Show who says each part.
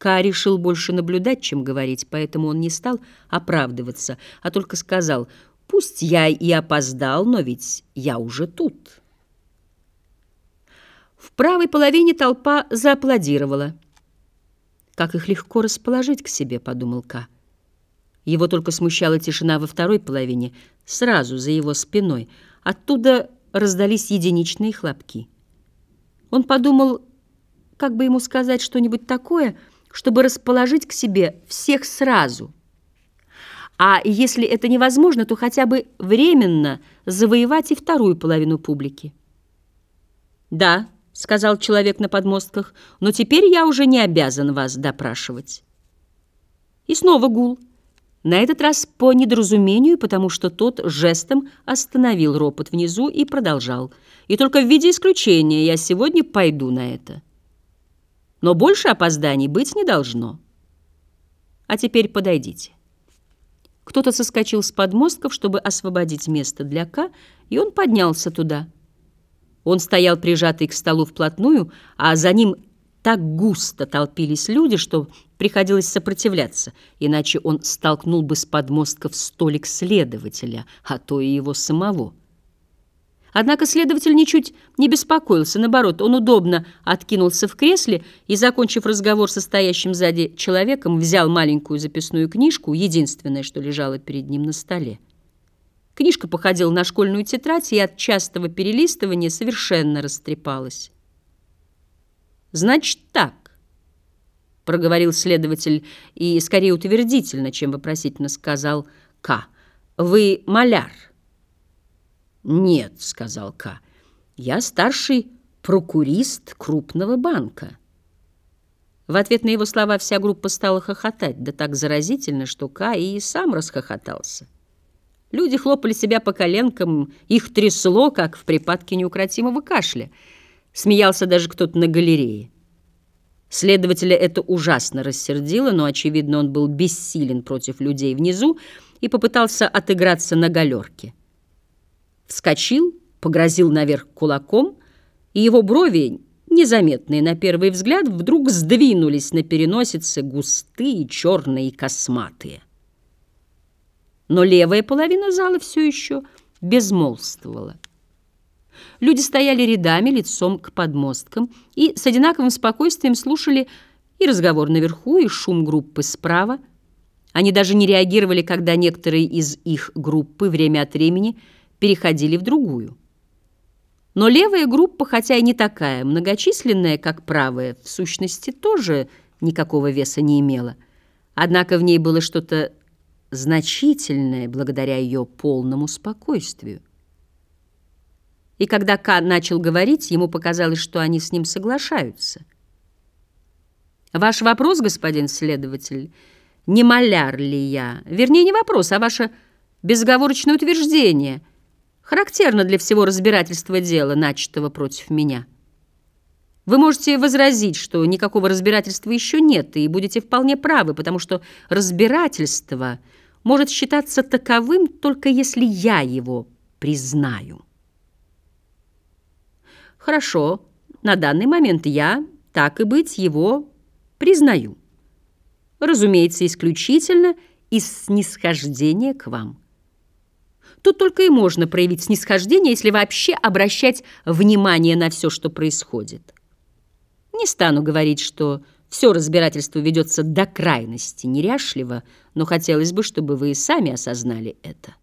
Speaker 1: Ка решил больше наблюдать, чем говорить, поэтому он не стал оправдываться, а только сказал, «Пусть я и опоздал, но ведь я уже тут». В правой половине толпа зааплодировала. «Как их легко расположить к себе», — подумал Ка. Его только смущала тишина во второй половине, сразу за его спиной. Оттуда раздались единичные хлопки. Он подумал, как бы ему сказать что-нибудь такое, чтобы расположить к себе всех сразу. А если это невозможно, то хотя бы временно завоевать и вторую половину публики. «Да», — сказал человек на подмостках, «но теперь я уже не обязан вас допрашивать». И снова гул. На этот раз по недоразумению, потому что тот жестом остановил ропот внизу и продолжал. «И только в виде исключения я сегодня пойду на это. Но больше опозданий быть не должно. А теперь подойдите». Кто-то соскочил с подмостков, чтобы освободить место для К, и он поднялся туда. Он стоял прижатый к столу вплотную, а за ним так густо толпились люди, что приходилось сопротивляться, иначе он столкнул бы с подмостков столик следователя, а то и его самого. Однако следователь ничуть не беспокоился, наоборот, он удобно откинулся в кресле и, закончив разговор со стоящим сзади человеком, взял маленькую записную книжку, единственное, что лежало перед ним на столе. Книжка походила на школьную тетрадь и от частого перелистывания совершенно растрепалась. «Значит так», — проговорил следователь и скорее утвердительно, чем вопросительно сказал К. «Вы маляр?» «Нет», — сказал К. «Я старший прокурист крупного банка». В ответ на его слова вся группа стала хохотать, да так заразительно, что К и сам расхохотался. Люди хлопали себя по коленкам, их трясло, как в припадке неукротимого кашля — Смеялся даже кто-то на галерее. Следователя это ужасно рассердило, но, очевидно, он был бессилен против людей внизу и попытался отыграться на галерке. Вскочил, погрозил наверх кулаком, и его брови, незаметные на первый взгляд, вдруг сдвинулись на переносице густые, черные и косматые. Но левая половина зала все еще безмолвствовала. Люди стояли рядами, лицом к подмосткам, и с одинаковым спокойствием слушали и разговор наверху, и шум группы справа. Они даже не реагировали, когда некоторые из их группы время от времени переходили в другую. Но левая группа, хотя и не такая многочисленная, как правая, в сущности тоже никакого веса не имела. Однако в ней было что-то значительное благодаря ее полному спокойствию. И когда К начал говорить, ему показалось, что они с ним соглашаются. «Ваш вопрос, господин следователь, не маляр ли я? Вернее, не вопрос, а ваше безоговорочное утверждение, характерно для всего разбирательства дела, начатого против меня. Вы можете возразить, что никакого разбирательства еще нет, и будете вполне правы, потому что разбирательство может считаться таковым, только если я его признаю». Хорошо, на данный момент я, так и быть, его признаю. Разумеется, исключительно из снисхождения к вам. Тут только и можно проявить снисхождение, если вообще обращать внимание на все, что происходит. Не стану говорить, что все разбирательство ведется до крайности неряшливо, но хотелось бы, чтобы вы и сами осознали это.